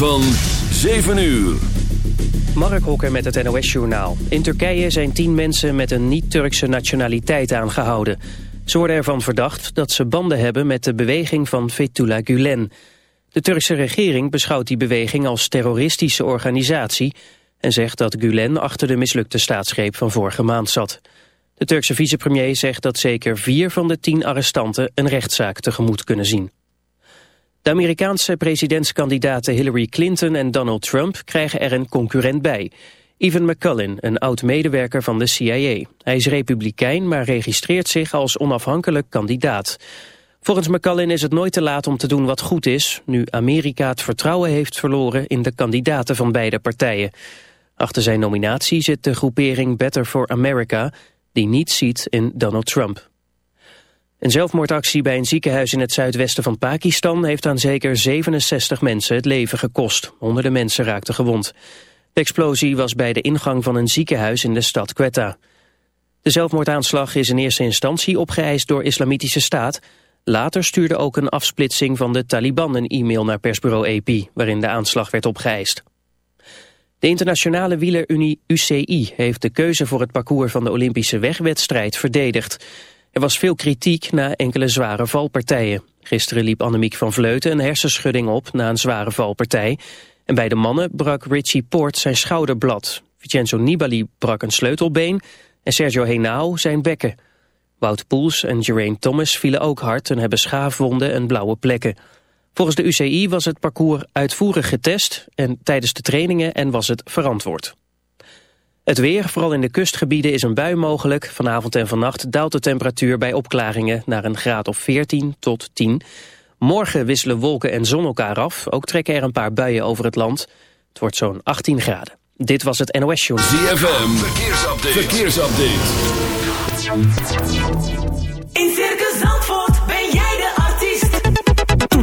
Van 7 uur. Mark Hokker met het NOS-journaal. In Turkije zijn tien mensen met een niet-Turkse nationaliteit aangehouden. Ze worden ervan verdacht dat ze banden hebben met de beweging van Fethullah Gulen. De Turkse regering beschouwt die beweging als terroristische organisatie... en zegt dat Gulen achter de mislukte staatsgreep van vorige maand zat. De Turkse vicepremier zegt dat zeker vier van de tien arrestanten... een rechtszaak tegemoet kunnen zien. De Amerikaanse presidentskandidaten Hillary Clinton en Donald Trump krijgen er een concurrent bij. Evan McCullin, een oud-medewerker van de CIA. Hij is republikein, maar registreert zich als onafhankelijk kandidaat. Volgens McCullin is het nooit te laat om te doen wat goed is... nu Amerika het vertrouwen heeft verloren in de kandidaten van beide partijen. Achter zijn nominatie zit de groepering Better for America... die niets ziet in Donald Trump. Een zelfmoordactie bij een ziekenhuis in het zuidwesten van Pakistan heeft aan zeker 67 mensen het leven gekost. Honderden mensen raakten gewond. De explosie was bij de ingang van een ziekenhuis in de stad Quetta. De zelfmoordaanslag is in eerste instantie opgeëist door Islamitische Staat. Later stuurde ook een afsplitsing van de Taliban een e-mail naar persbureau AP, waarin de aanslag werd opgeëist. De internationale wielerunie UCI heeft de keuze voor het parcours van de Olympische wegwedstrijd verdedigd. Er was veel kritiek na enkele zware valpartijen. Gisteren liep Annemiek van Vleuten een hersenschudding op na een zware valpartij. En bij de mannen brak Richie Poort zijn schouderblad. Vincenzo Nibali brak een sleutelbeen en Sergio Henao zijn bekken. Wout Poels en Geraint Thomas vielen ook hard en hebben schaafwonden en blauwe plekken. Volgens de UCI was het parcours uitvoerig getest en tijdens de trainingen en was het verantwoord. Het weer, vooral in de kustgebieden, is een bui mogelijk. Vanavond en vannacht daalt de temperatuur bij opklaringen naar een graad of 14 tot 10. Morgen wisselen wolken en zon elkaar af. Ook trekken er een paar buien over het land. Het wordt zo'n 18 graden. Dit was het NOS Show. ZFM, verkeersupdate. verkeersupdate.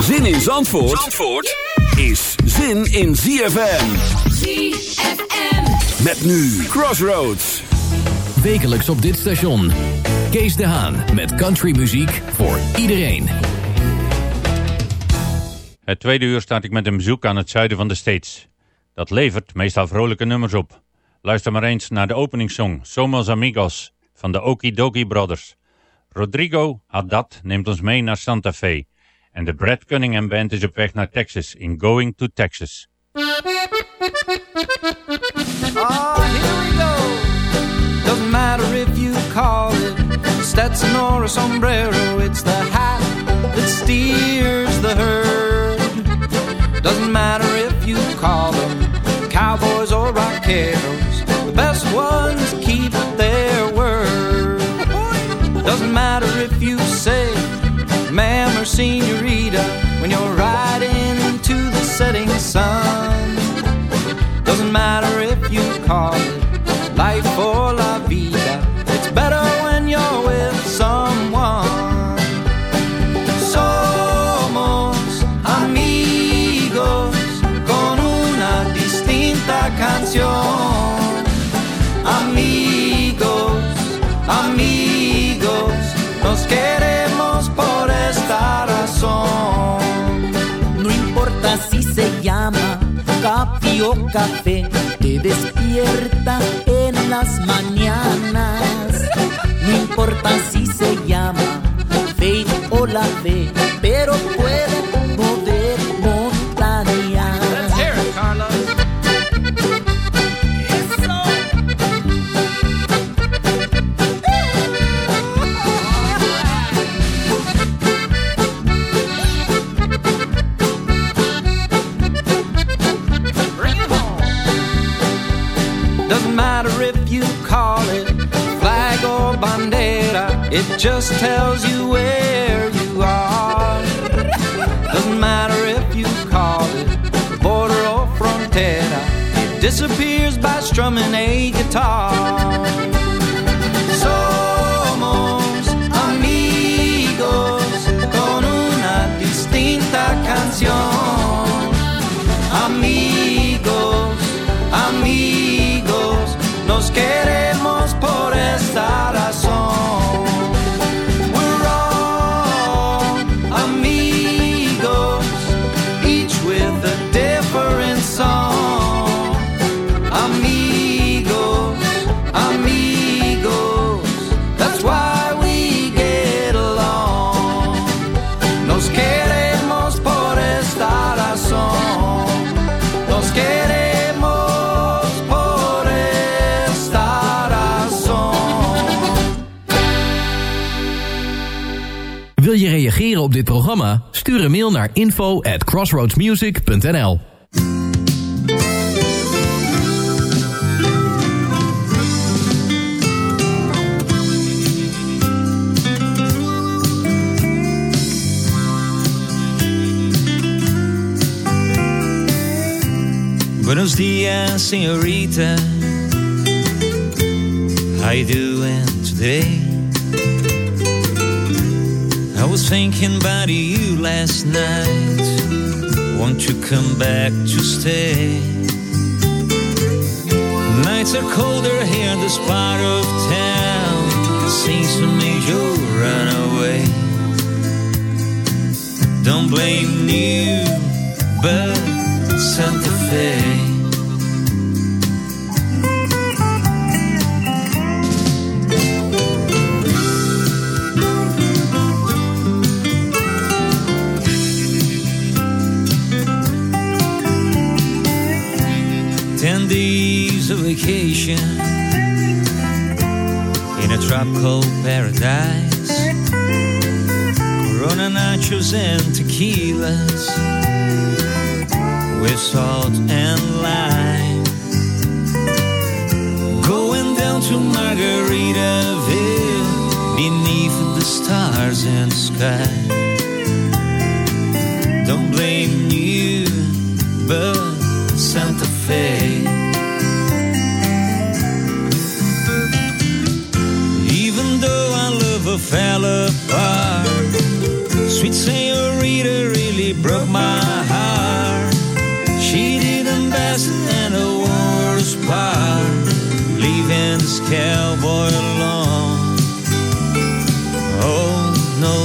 Zin in Zandvoort, Zandvoort is zin in ZFM. ZFM. Met nu Crossroads. Wekelijks op dit station. Kees de Haan met countrymuziek voor iedereen. Het tweede uur start ik met een bezoek aan het zuiden van de States. Dat levert meestal vrolijke nummers op. Luister maar eens naar de openingssong Somos Amigos van de Okidoki Brothers. Rodrigo Haddad neemt ons mee naar Santa Fe. En de Brad Cunningham Band is op weg naar Texas in Going to Texas. Ah, here we go. Doesn't matter if you call it Stetson or a sombrero, it's the hat that steers the herd. Doesn't matter if you call them cowboys or rockeros, the best ones keep their word. Doesn't matter if you say senorita when you're riding into the setting sun. Doesn't matter if you call it life or la vida. It's better when you're with someone. Somos amigos con una distinta canción. Mafio Café te despierta en las mañanas. No importa si se llama Faith o la fe, just tells you where you are. Doesn't matter if you call it border or frontera, it disappears by strumming a guitar. Somos amigos con una distinta canción. Amigos, amigos, nos queremos por esta razón. Dit programma? Stuur een mail naar info at crossroadsmusic.nl Buenos dias, señorita. How you doing today? Thinking about you last night. Won't you come back to stay? Nights are colder here in this part of town. Seems to me you'll run away. Don't blame you, but Santa Fe. In a paradise. Corona nachos and tequilas with salt and lime. Going down to Margaritaville beneath the stars and sky. Don't blame you, but fell apart, sweet senorita really broke my heart. She did the best and the worst part, leaving this cowboy alone. Oh no,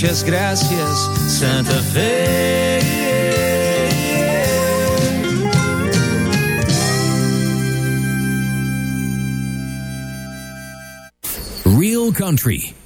muchas gracias, Santa Fe. Real Country.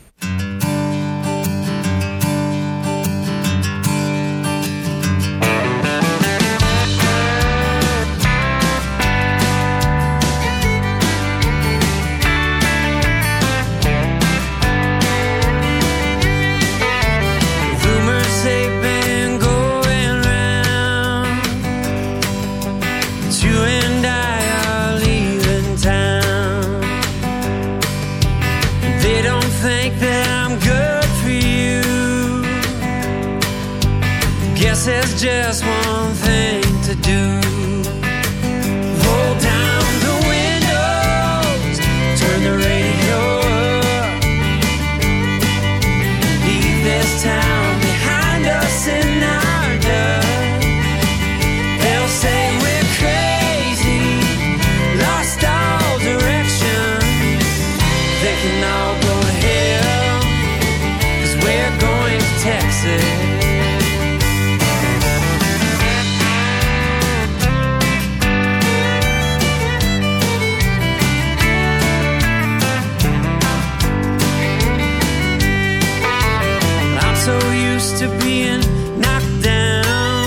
To being knocked down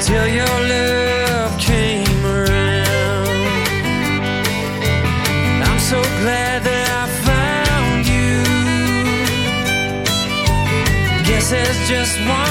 till your love came around. I'm so glad that I found you. Guess there's just one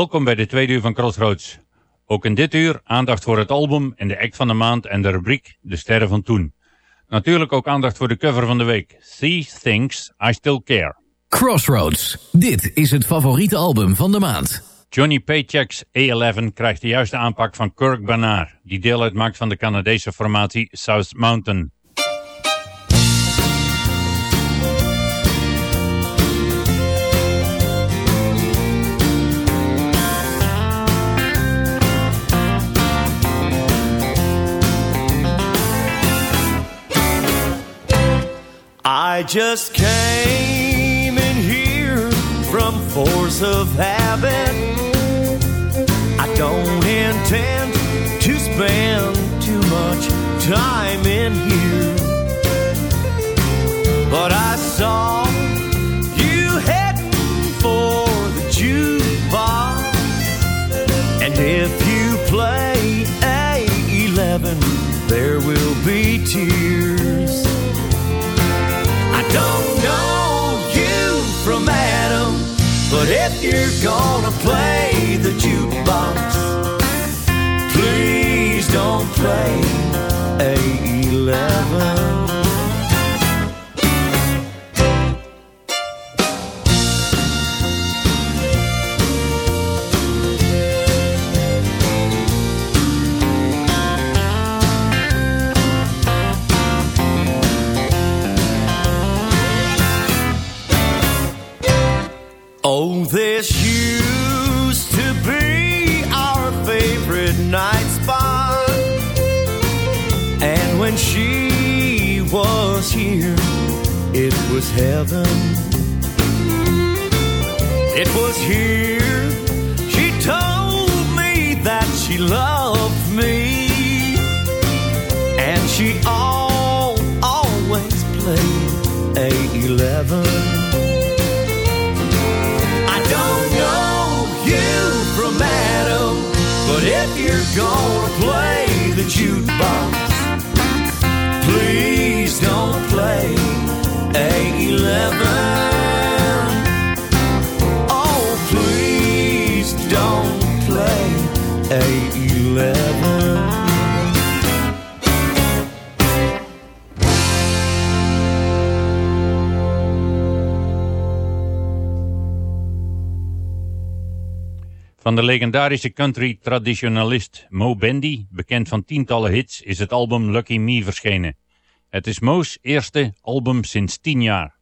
Welkom bij de tweede uur van Crossroads. Ook in dit uur aandacht voor het album en de act van de maand en de rubriek De Sterren van Toen. Natuurlijk ook aandacht voor de cover van de week. See Things I Still Care. Crossroads. Dit is het favoriete album van de maand. Johnny Paycheck's A11 krijgt de juiste aanpak van Kirk Bernard, die deel uitmaakt van de Canadese formatie South Mountain. I just came in here from force of habit. I don't intend to spend too much time in here. But I saw you heading for the jukebox. And if you play A11, there will be tears. Don't know you from Adam, but if you're gonna play the jukebox, please don't play A11. Van de legendarische country traditionalist Mo Bendy, bekend van tientallen hits, is het album Lucky Me verschenen. Het is Mo's eerste album sinds tien jaar.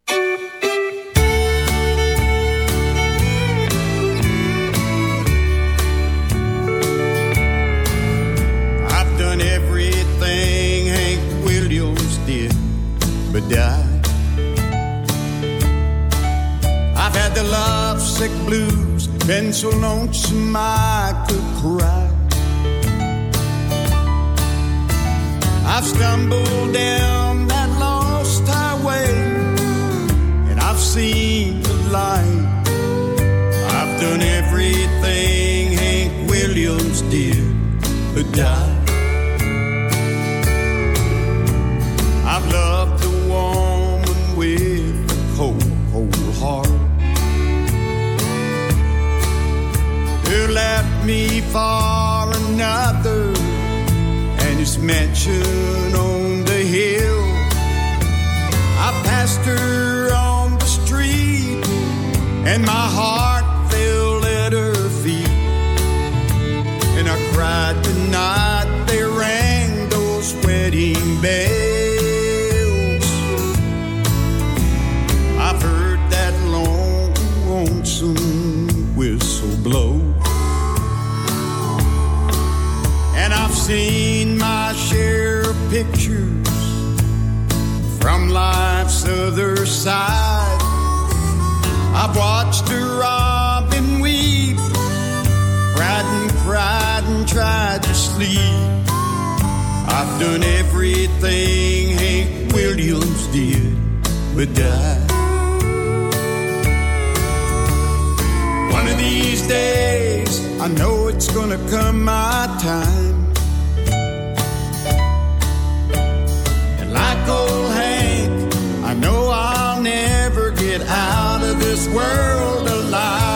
I've done everything Hank Williams did, but died. I've had the lovesick blues, been so lonesome I could cry. I've stumbled down that lost highway, and I've seen the light. I've done everything Hank Williams did, but died. For another and his mansion on the hill. I passed her on the street and my heart side. I've watched a robin weep, cried and cried and tried to sleep. I've done everything Hank Williams did, but died. One of these days, I know it's gonna come my time. Never get out of this world alive.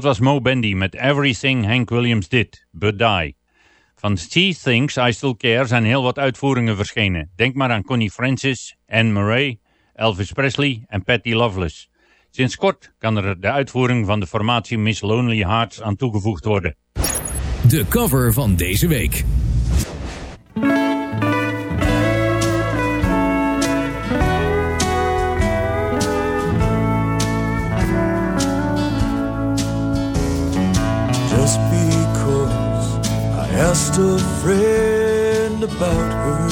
Dat was Mo Bendy met Everything Hank Williams Did, But Die. Van She Thinks I Still Care zijn heel wat uitvoeringen verschenen. Denk maar aan Connie Francis, Anne Murray, Elvis Presley en Patty Loveless. Sinds kort kan er de uitvoering van de formatie Miss Lonely Hearts aan toegevoegd worden. De cover van deze week. asked a friend about her.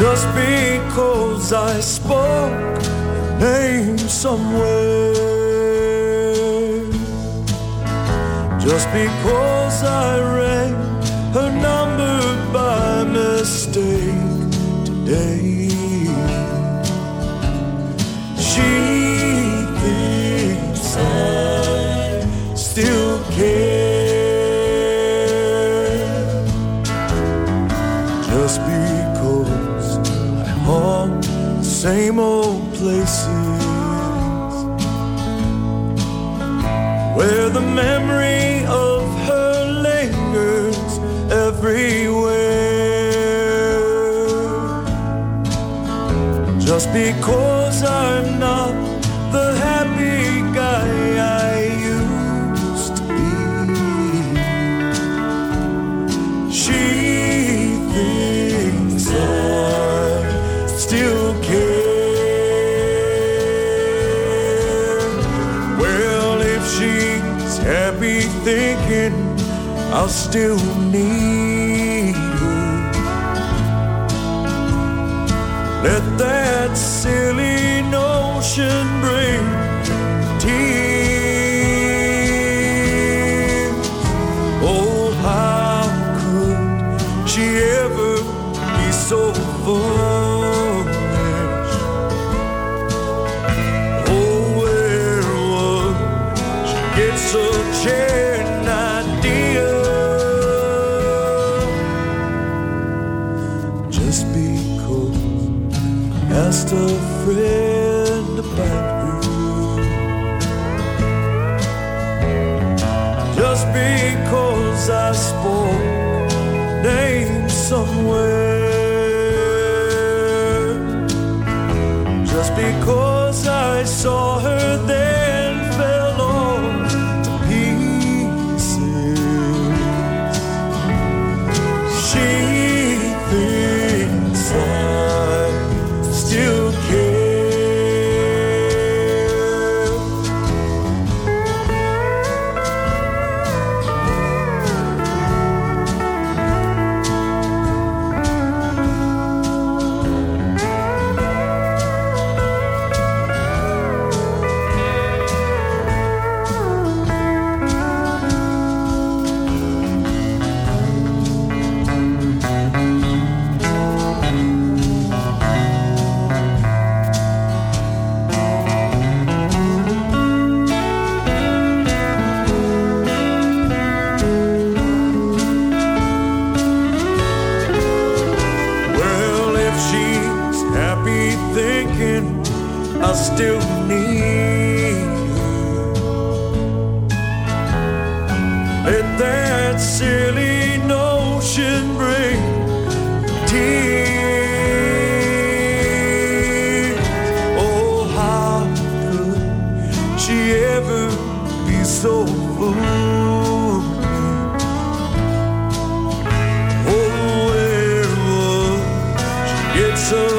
Just because I spoke her name somewhere. Just because I rang her number by mistake today. because I'm not the happy guy I used to be. She thinks I still care. Well, if she's happy thinking, I'll still need. just a friend about you. Just because I spoke names somewhere.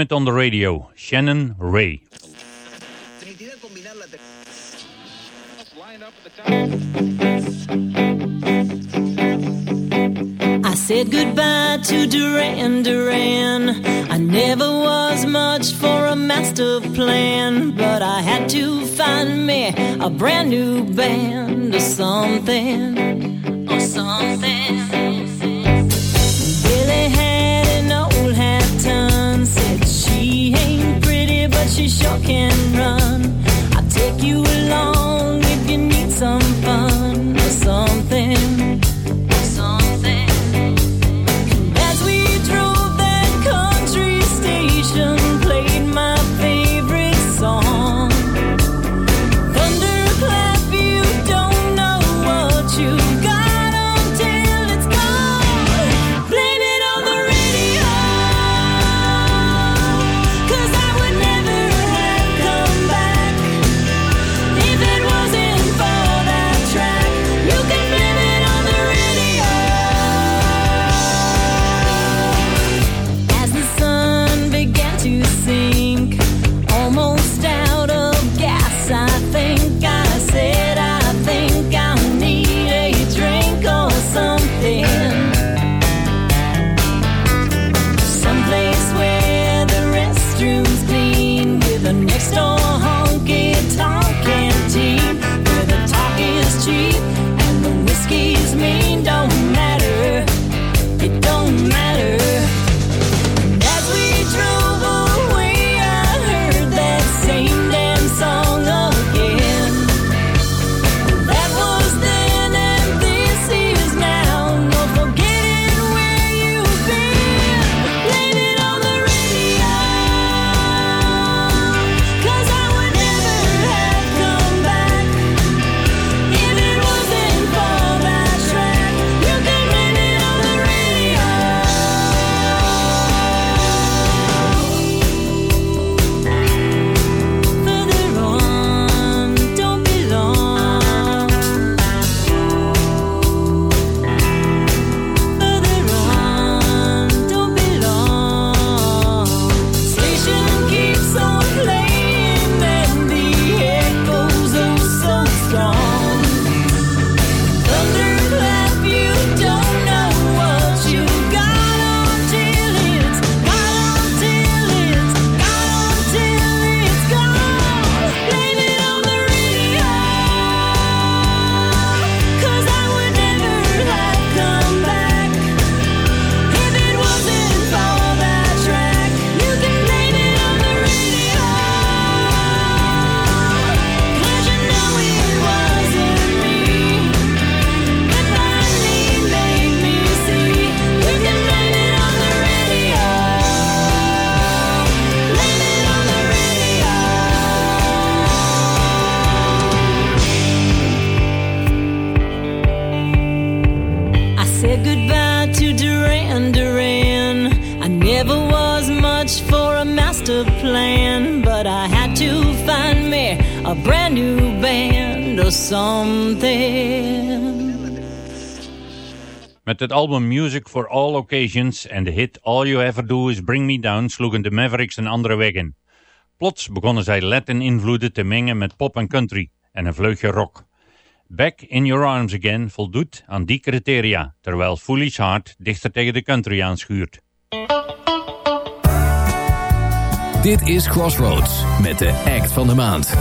On the Radio, Shannon Ray. I said goodbye to Duran Duran. I never was much for a master plan, but I had to find me a brand new band or something. Or something. she sure can run. I'll take you along. Het album Music for All Occasions en de hit All You Ever Do Is Bring Me Down sloegen de Mavericks een andere weg in. Plots begonnen zij Latin-invloeden te mengen met pop en country en een vleugje rock. Back in Your Arms Again voldoet aan die criteria, terwijl Foolish Heart dichter tegen de country aanschuurt. Dit is Crossroads met de act van de maand.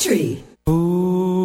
Country. Foolish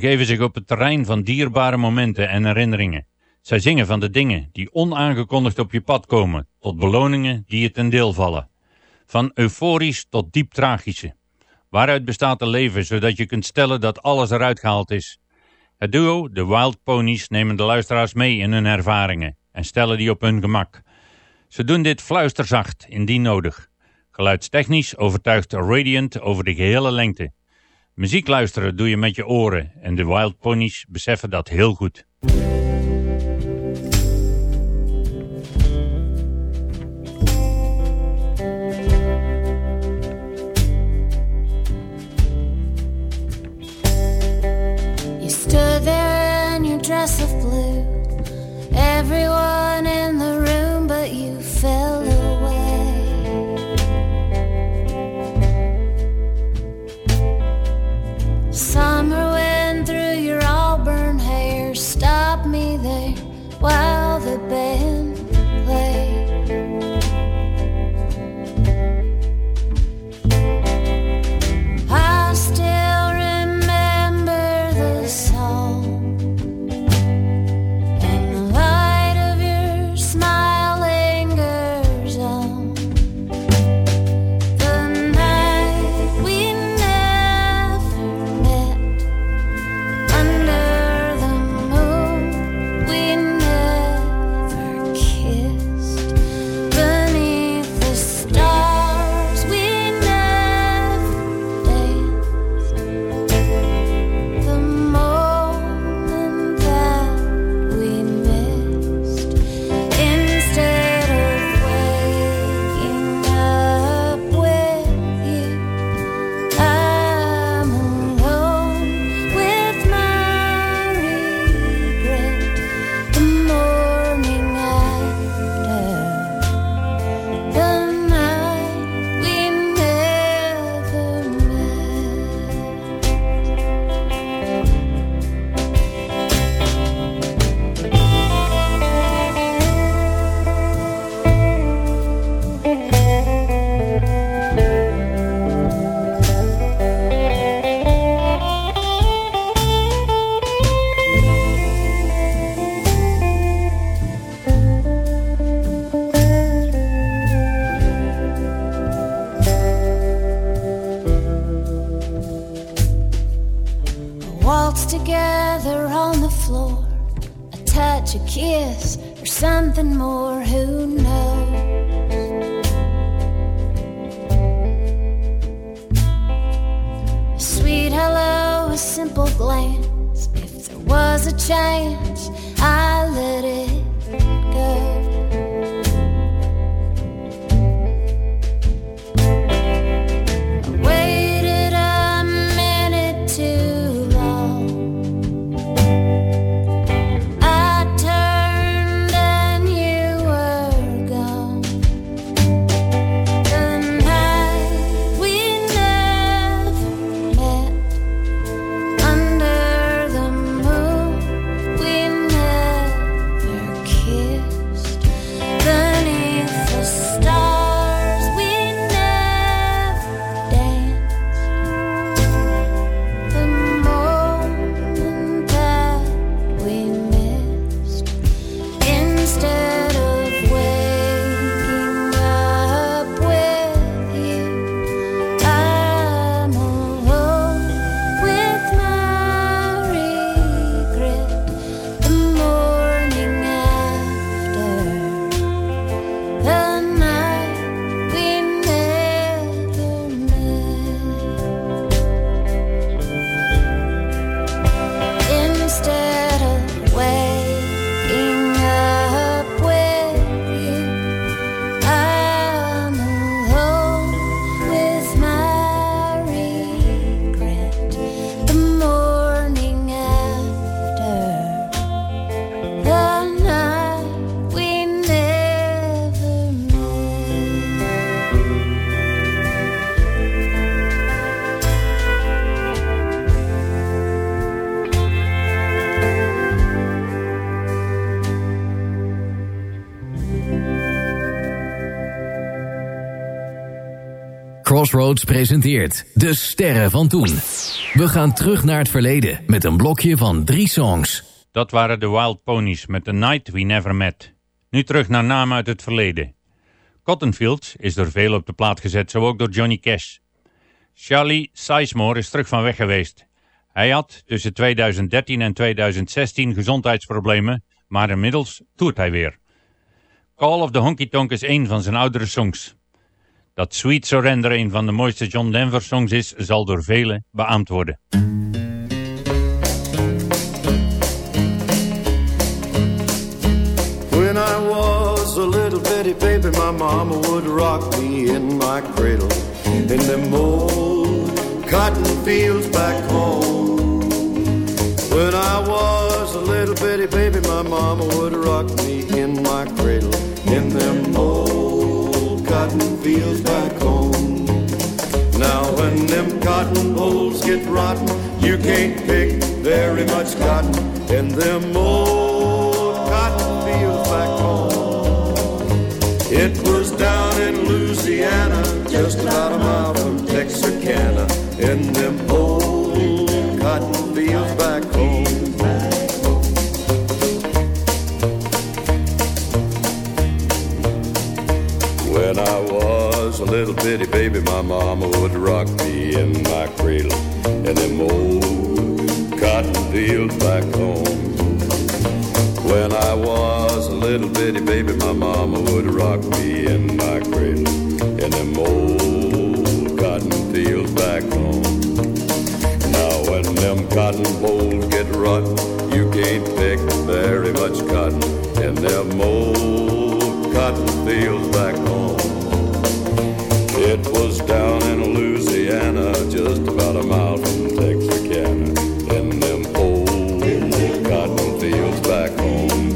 begeven zich op het terrein van dierbare momenten en herinneringen. Zij zingen van de dingen die onaangekondigd op je pad komen, tot beloningen die je ten deel vallen. Van euforisch tot diep tragische. Waaruit bestaat een leven, zodat je kunt stellen dat alles eruit gehaald is. Het duo, de Wild Ponies, nemen de luisteraars mee in hun ervaringen en stellen die op hun gemak. Ze doen dit fluisterzacht, indien nodig. Geluidstechnisch overtuigt Radiant over de gehele lengte. Muziek luisteren doe je met je oren en de Wild Ponies beseffen dat heel goed. Crossroads presenteert De Sterren van Toen. We gaan terug naar het verleden met een blokje van drie songs. Dat waren de Wild Ponies met The Night We Never Met. Nu terug naar namen uit het verleden. Cottonfields is door velen op de plaat gezet, zo ook door Johnny Cash. Charlie Sizemore is terug van weg geweest. Hij had tussen 2013 en 2016 gezondheidsproblemen, maar inmiddels toert hij weer. Call of the Honky Tonk is een van zijn oudere songs. Dat Sweet Surrender een van de mooiste John Denver songs is, zal door velen beaamd worden. When I was a little baby, my mama would rock me in my cradle in them old cotton fields back home. When I was a little bitty baby, my mama would rock me in my cradle in them old cotton fields back home. Now when them cotton bolls get rotten, you can't pick very much cotton in them old cotton fields back home. It was down in Louisiana, just about a mile from Texarkana, in them old bitty baby, my mama would rock me in my cradle in them old cotton fields back home. When I was a little bitty baby, my mama would rock me in my cradle in them old cotton fields back home. Now when them cotton bolls get rotten, you can't pick very much cotton in them old cotton fields back home. It was down in Louisiana, just about a mile from Texarkana, in them old cotton fields back home.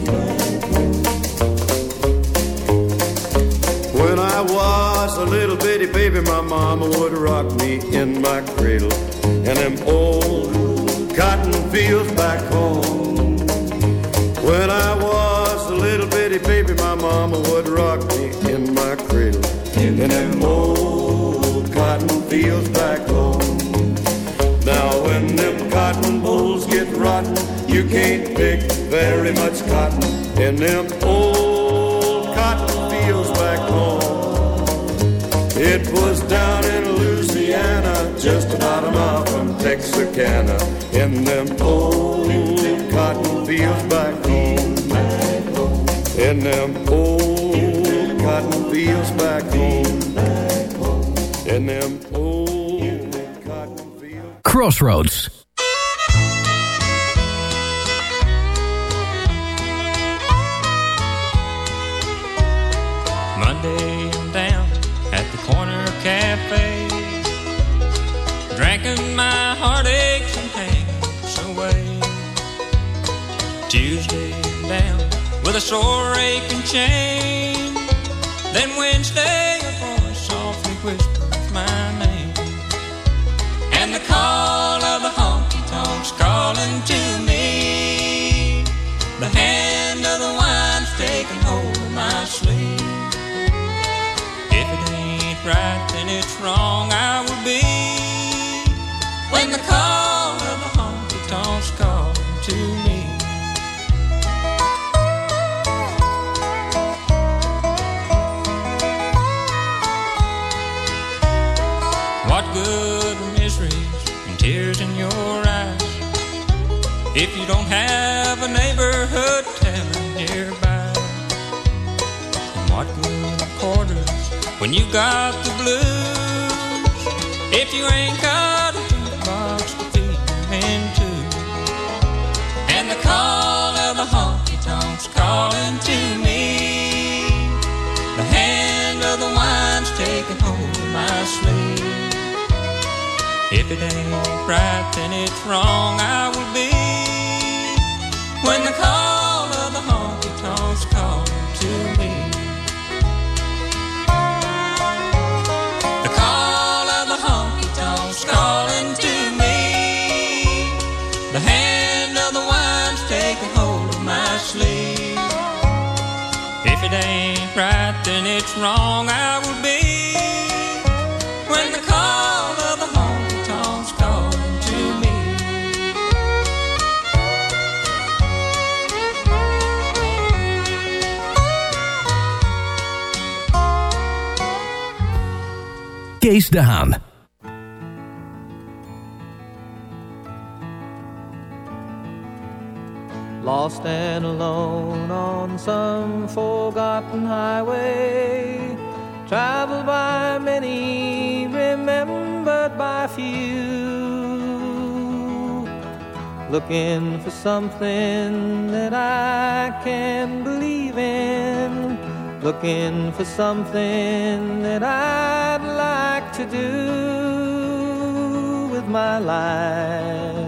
When I was a little bitty baby, my mama would rock me in my cradle in them old cotton fields back home. When I was a little bitty baby, my mama would rock me in my cradle in them old you can't pick very much cotton in them old cotton fields back home. It was down in Louisiana, just about a mile from Texarkana, in them old cotton fields back home. In them old cotton fields back home. In them old cotton fields. Crossroads. A sore aching chain. Then Wednesday, a voice softly whispers my name, and the call of the honky tonks calling to me. The hand of the wine's taking hold of my sleeve. If it ain't right, then it's wrong. I will be when the call when you got the blues if you ain't got a jukebox to feed them into? And the call of the honky tonks calling to me. The hand of the wine's taking hold of my sleeve. If it ain't right, then it's wrong. I will be when the call much wrong I will be when the call of the honky tonk's calling to me. Lost and alone on some forgotten highway, traveled by many, remembered by few. Looking for something that I can believe in, looking for something that I'd like to do with my life.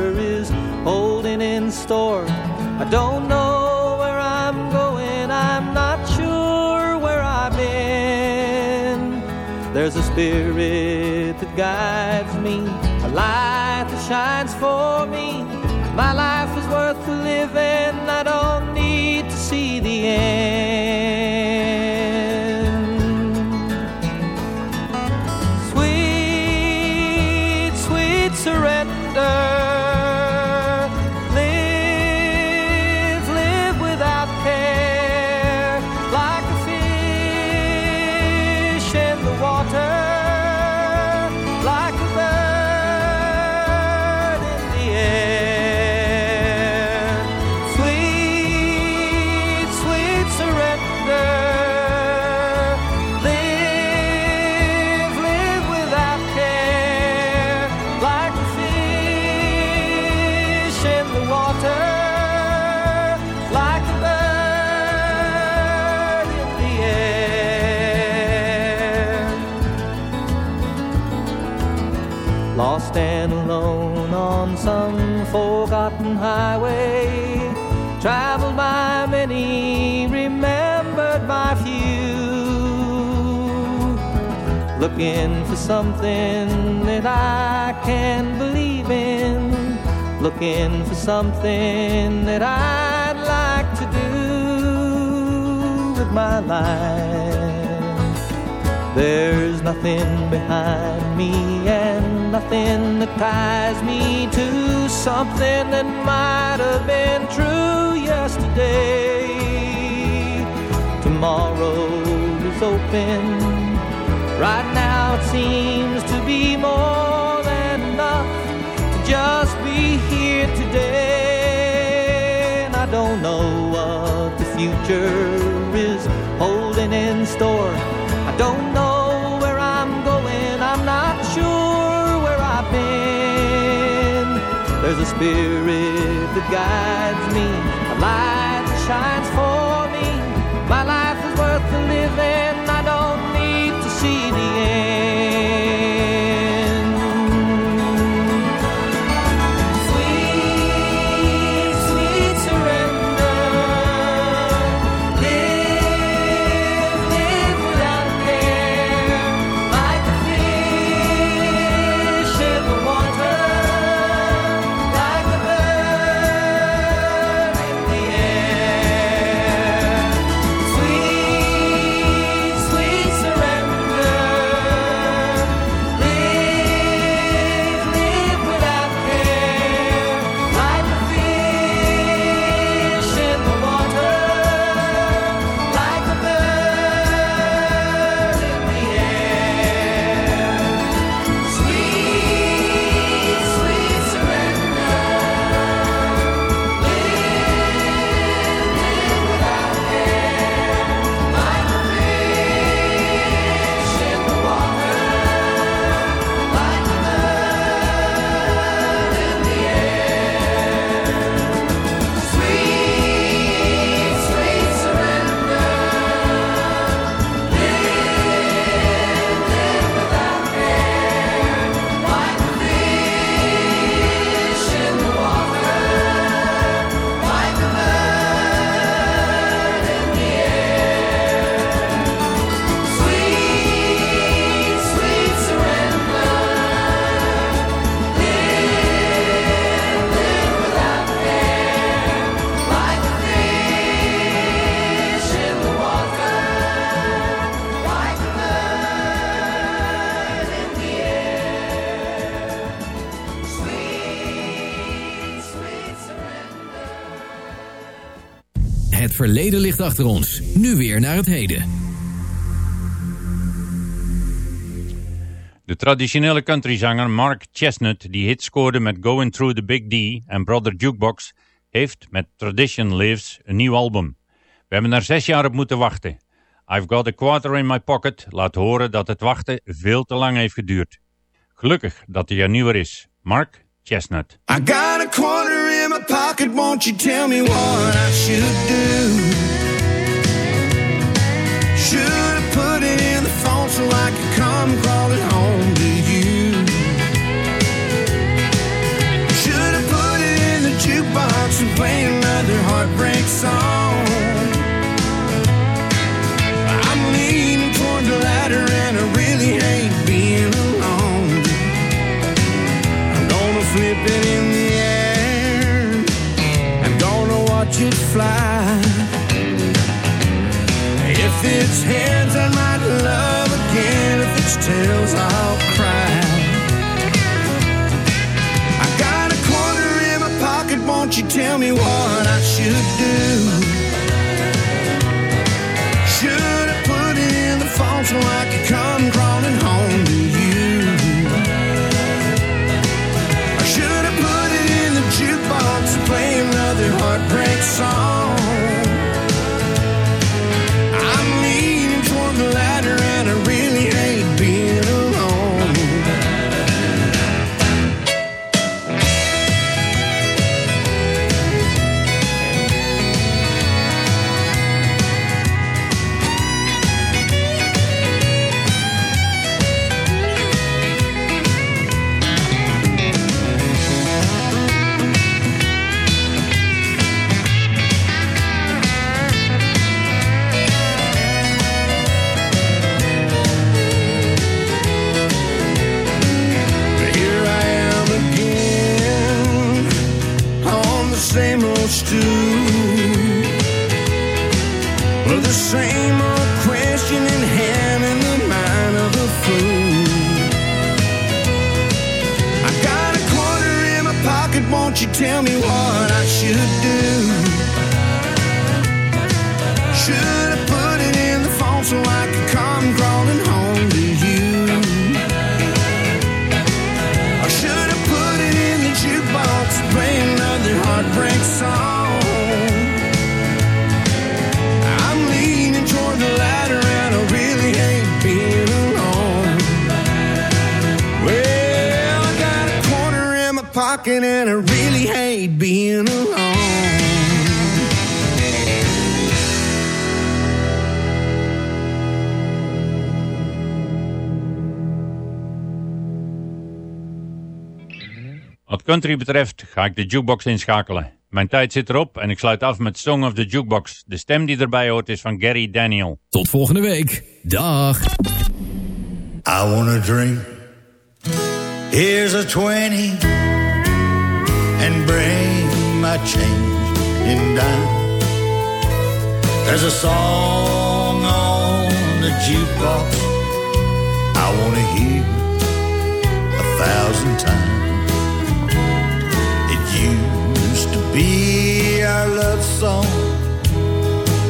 store. I don't know where I'm going, I'm not sure where I've been. There's a spirit that guides me, a light that shines for me. My life is worth living, I don't looking for something that I can believe in, looking for something that I'd like to do with my life. There's nothing behind me and nothing that ties me to something that might have been true yesterday. Tomorrow is open. It seems to be more than enough to just be here today. And I don't know what the future is holding in store. I don't know where I'm going, I'm not sure where I've been. There's a spirit that guides me, a light that shines for verleden ligt achter ons. Nu weer naar het heden. De traditionele countryzanger Mark Chestnut, die hits scoorde met Going Through the Big D en Brother Jukebox, heeft met Tradition Lives een nieuw album. We hebben er zes jaar op moeten wachten. I've Got a Quarter in My Pocket laat horen dat het wachten veel te lang heeft geduurd. Gelukkig dat hij er nu weer is. Mark Chestnut. I got a my pocket, won't you tell me what I should do? Should I put it in the phone so I could come crawling home to you? Should I put it in the jukebox and play another heartbreak song? Fly. If it's heads, I might love again. If it's tails, I'll cry. I got a quarter in my pocket. Won't you tell me what I should do? Should I put it in the phone so I could come country betreft ga ik de jukebox inschakelen. Mijn tijd zit erop en ik sluit af met Song of the Jukebox. De stem die erbij hoort is van Gary Daniel. Tot volgende week. Dag. I wanna drink. Here's a 20 and bring my change in dime. There's a song on the jukebox I wanna hear a thousand times. Be our love song.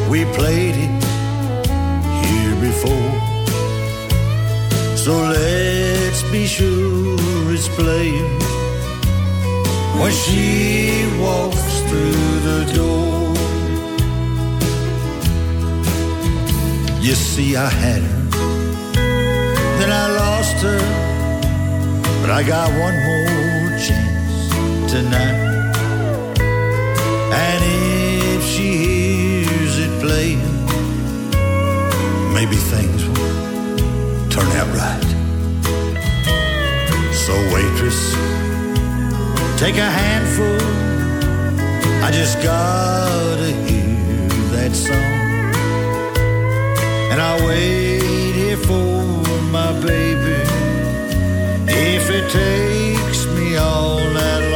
We played it here before. So let's be sure it's playing when she walks through the door. You see, I had her, then I lost her, but I got one more chance tonight. And if she hears it playing, maybe things will turn out right. So, waitress, take a handful. I just gotta hear that song. And I'll wait here for my baby if it takes me all night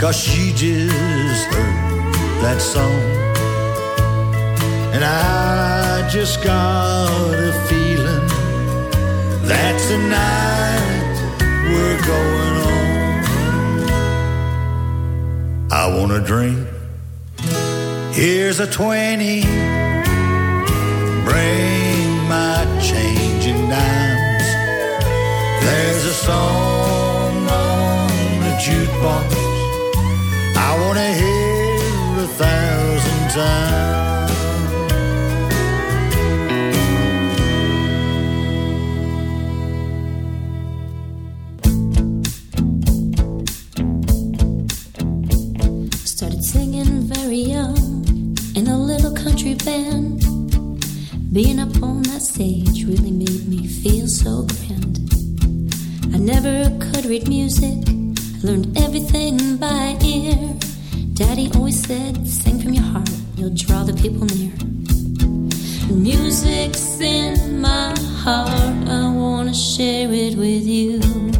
Cause she just heard that song. And I just got a feeling that's the night we're going on. I wanna drink. Here's a 20. Bring my change in dimes. There's a song on I wanna hear a thousand times. Started singing very young in a little country band. Being up on that stage really made me feel so grand. I never could read music, learned everything by ear. Daddy always said, sing from your heart, you'll draw the people near. Music's in my heart, I wanna share it with you.